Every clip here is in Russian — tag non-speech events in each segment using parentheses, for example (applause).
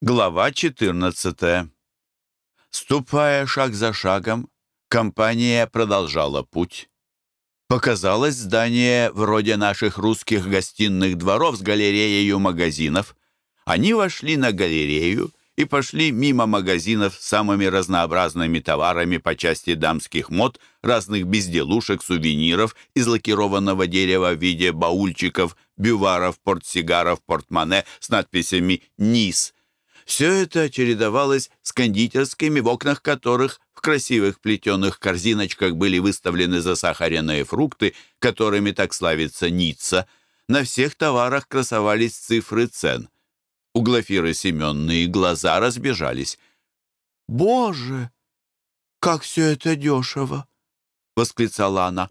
Глава 14. Ступая шаг за шагом, компания продолжала путь. Показалось здание вроде наших русских гостиных дворов с галереей магазинов. Они вошли на галерею и пошли мимо магазинов с самыми разнообразными товарами по части дамских мод, разных безделушек, сувениров из лакированного дерева в виде баульчиков, бюваров, портсигаров, портмоне с надписями «НИС», все это чередовалось с кондитерскими, в окнах которых в красивых плетеных корзиночках были выставлены засахаренные фрукты, которыми так славится Ницца. На всех товарах красовались цифры цен. У Глафиры Семенные глаза разбежались. «Боже, как все это дешево!» — восклицала она.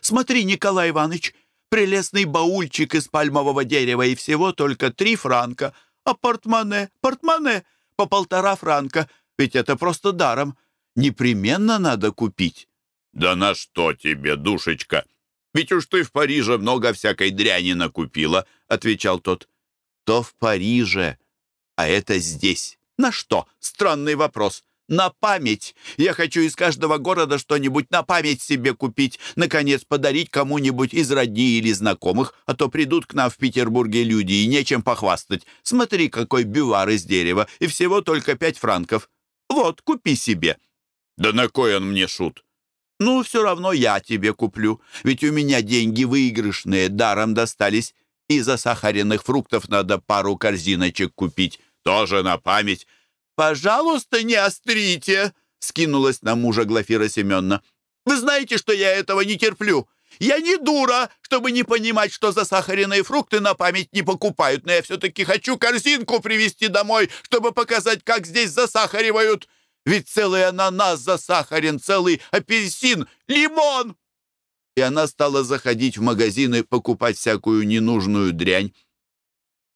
«Смотри, Николай Иванович, прелестный баульчик из пальмового дерева и всего только три франка — а портмоне, портмоне по полтора франка, ведь это просто даром. Непременно надо купить». «Да на что тебе, душечка? Ведь уж ты в Париже много всякой дряни накупила», — отвечал тот. «То в Париже, а это здесь. На что? Странный вопрос. На память. Я хочу из каждого города что-нибудь на память себе купить. Наконец, подарить кому-нибудь из родни или знакомых, а то придут к нам в Петербурге люди и нечем похвастать. Смотри, какой бювар из дерева, и всего только пять франков. Вот, купи себе». «Да на кой он мне шут?» «Ну, все равно я тебе куплю, ведь у меня деньги выигрышные, даром достались, и засахаренных фруктов надо пару корзиночек купить». «Тоже на память». «Пожалуйста, не острите!» — скинулась на мужа Глафира Семеновна. «Вы знаете, что я этого не терплю. Я не дура, чтобы не понимать, что засахаренные фрукты на память не покупают, но я все-таки хочу корзинку привезти домой, чтобы показать, как здесь засахаривают. Ведь целый ананас засахарен, целый апельсин, лимон!» И она стала заходить в магазины покупать всякую ненужную дрянь.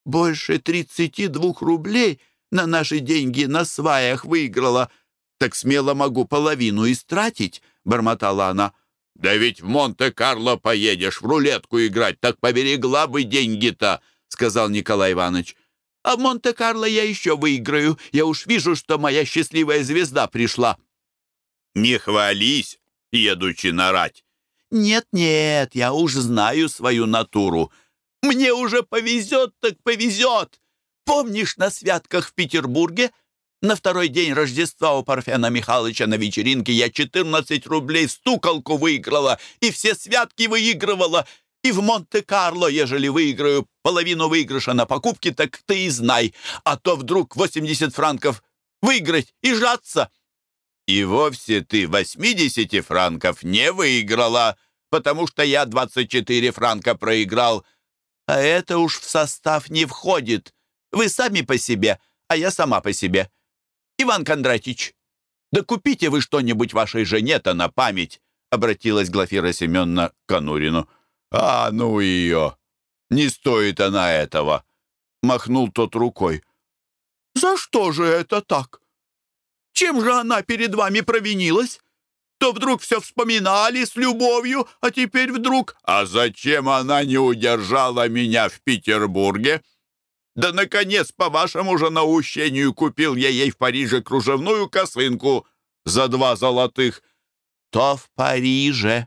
«Больше тридцати двух рублей!» На наши деньги на сваях выиграла, так смело могу половину истратить», — бормотала она. «Да ведь в Монте-Карло поедешь в рулетку играть, так поберегла бы деньги-то», — сказал Николай Иванович. «А в Монте-Карло я еще выиграю. Я уж вижу, что моя счастливая звезда пришла». «Не хвались, едучи нарать». «Нет-нет, я уж знаю свою натуру. Мне уже повезет, так повезет. Помнишь, на святках в Петербурге на второй день Рождества у Парфена Михайловича на вечеринке я 14 рублей стуколку выиграла и все святки выигрывала. И в Монте-Карло, ежели выиграю половину выигрыша на покупки, так ты и знай. А то вдруг 80 франков выиграть и жаться. И вовсе ты 80 франков не выиграла, потому что я 24 франка проиграл. А это уж в состав не входит. Вы сами по себе, а я сама по себе. Иван Кондратич, да купите вы что-нибудь вашей жене-то на память, обратилась Глафира Семеновна к Конурину. А, ну ее! Не стоит она этого! Махнул тот рукой. За что же это так? Чем же она перед вами провинилась? То вдруг все вспоминали с любовью, а теперь вдруг... А зачем она не удержала меня в Петербурге? Да, наконец, по вашему же наущению купил я ей в Париже кружевную косынку за два золотых. То в Париже,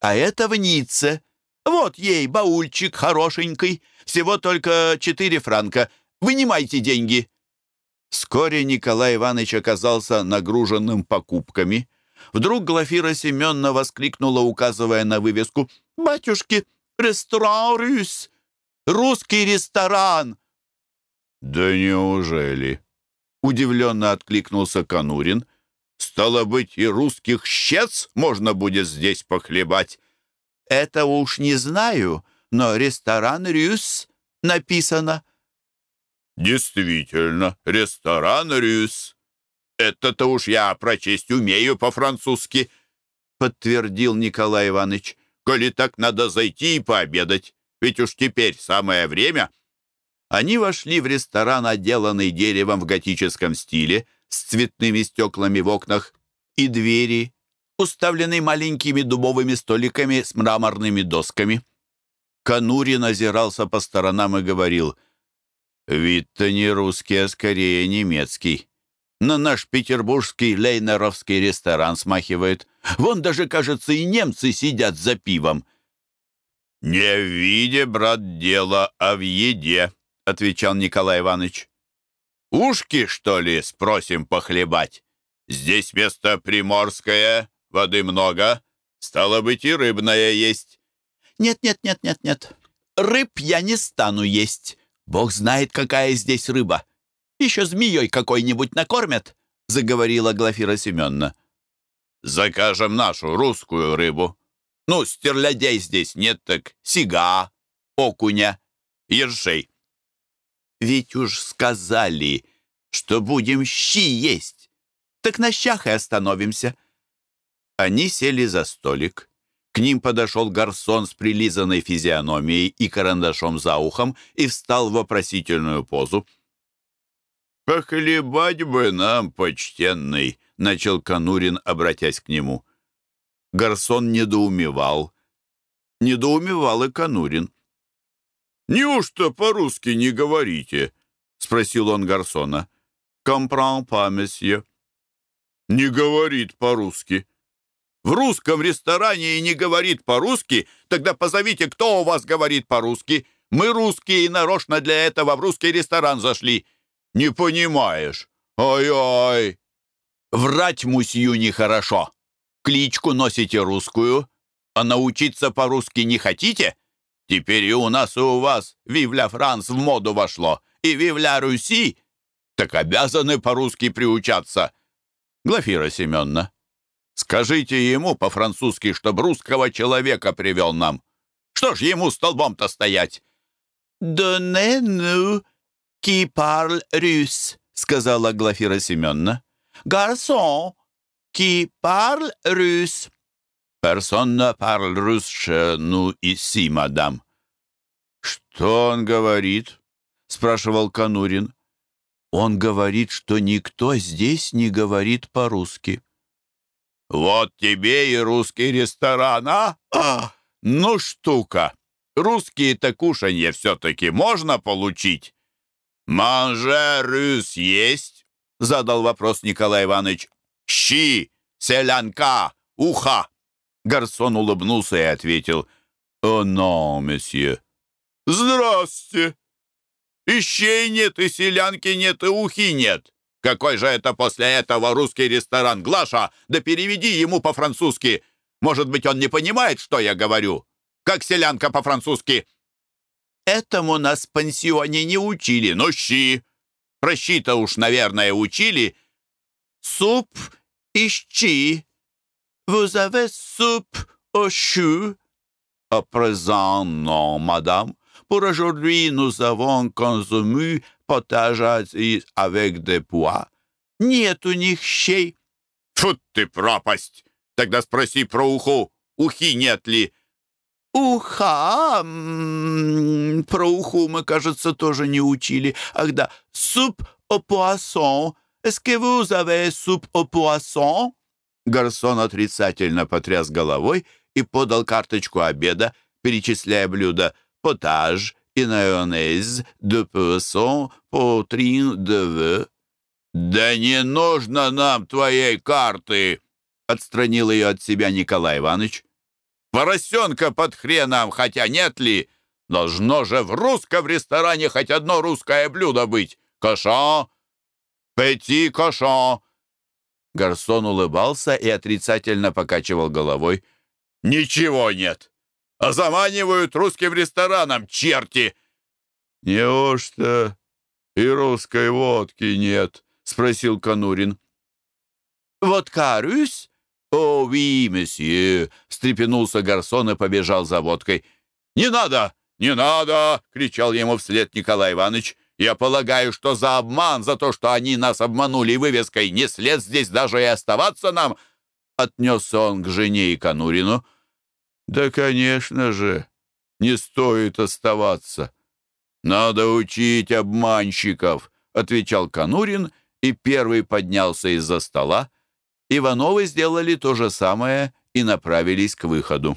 а это в Ницце. Вот ей баульчик хорошенький, всего только четыре франка. Вынимайте деньги». Вскоре Николай Иванович оказался нагруженным покупками. Вдруг Глафира Семеновна воскликнула, указывая на вывеску. «Батюшки, ресторан! Русский ресторан!» «Да неужели?» — удивленно откликнулся Конурин. «Стало быть, и русских щец можно будет здесь похлебать». «Это уж не знаю, но ресторан Рюс написано». «Действительно, ресторан Рюс. Это-то уж я прочесть умею по-французски», — подтвердил Николай Иванович. «Коли так надо зайти и пообедать, ведь уж теперь самое время». Они вошли в ресторан, отделанный деревом в готическом стиле, с цветными стеклами в окнах и двери, уставленный маленькими дубовыми столиками с мраморными досками. Канурин озирался по сторонам и говорил, Вид-то не русский, а скорее немецкий. На наш петербургский лейнеровский ресторан смахивает. Вон даже, кажется, и немцы сидят за пивом. «Не в виде, брат, дело, а в еде», — отвечал Николай Иванович. «Ушки, что ли, спросим похлебать? Здесь место приморское, воды много, стало быть, и рыбное есть». «Нет-нет-нет-нет-нет, рыб я не стану есть. Бог знает, какая здесь рыба. Еще змеей какой-нибудь накормят», — заговорила Глафира Семеновна. «Закажем нашу русскую рыбу. Ну, стерлядей здесь нет, так сига, окуня, ершей». «Ведь уж сказали, что будем щи есть. Так на щах и остановимся». Они сели за столик. К ним подошел гарсон с прилизанной физиономией и карандашом за ухом и встал в вопросительную позу. «Похлебать бы нам, почтенный», — начал Конурин, обратясь к нему. Гарсон недоумевал. Недоумевал и Конурин. «Неужто по-русски не говорите?» — спросил он Гарсона. «Comprends pas, monsieur». «Не говорит по-русски», в русском ресторане и не говорит по-русски, тогда позовите, кто у вас говорит по-русски. Мы русские и нарочно для этого в русский ресторан зашли. Не понимаешь? Ой-ой!» «Врать мусью нехорошо. Кличку носите русскую, а научиться по-русски не хотите? Теперь и у нас, и у вас «Вивля Франс» в моду вошло, и «Вивля Руси». Так обязаны по-русски приучаться. Глафира Семеновна, Скажите ему по-французски, чтоб русского человека привел нам. Что ж ему столбом-то стоять?» «Donnez-nous qui parle russe», — сказала Глафира Семеновна. «Гарсон, qui parle russe». «Personne ne parle russe chez nous ici, мадам». «Что он говорит?» — спрашивал Конурин. «Он говорит, что никто здесь не говорит по-русски». «Вот тебе и русский ресторан, а? а (clears throat) ну, штука! Русские-то кушанье все-таки можно получить?» «Манже рюс есть?» — задал вопрос Николай Иванович. «Щи, селянка, уха!» Гарсон улыбнулся и ответил. «О, но, месье!» «Здрасте! И щей нет, и селянки нет, и ухи нет. Какой же это после этого русский ресторан? Глаша, да переведи ему по-французски. Может быть, он не понимает, что я говорю? Как селянка по-французски?» «Этому нас в пансионе не учили, но щи. Про щи-то уж, наверное, учили». «Суп из щи. Vous avez soupe au chou?» «À présent, non, madame. Pour aujourd'hui, nous avons consommé potage avec des pois. Нет у них щей. Фу ты, пропасть! Тогда спроси про уху. Ухи нет ли? Уха? М -м, про уху мы, кажется, тоже не учили. Ах да, суп au poisson. Est-ce que vous avez soupe au poisson? Гарсон отрицательно потряс головой и подал карточку обеда, перечисляя блюда «потаж», и майонез, poisson, poitrine de veau». «Да не нужно нам твоей карты!» — отстранил ее от себя Николай Иванович. «Поросенка под хреном, хотя нет ли? Должно же в русском ресторане хоть одно русское блюдо быть. Кошон! Пети кошон!» Гарсон улыбался и отрицательно покачивал головой. «Ничего нет а заманивают русским ресторанам, черти!» «Неужто и русской водки нет?» — спросил Конурин. «Водка рюсь?» «О, ви, месье!» — встрепенулся гарсон и побежал за водкой. «Не надо! Не надо!» — кричал ему вслед Николай Иванович. «Я полагаю, что за обман, за то, что они нас обманули вывеской, не след здесь даже и оставаться нам!» Отнесся он к жене и Конурину. Да, конечно же, не стоит оставаться. Надо учить обманщиков, отвечал Конурин и первый поднялся из-за стола. Ивановы сделали то же самое и направились к выходу.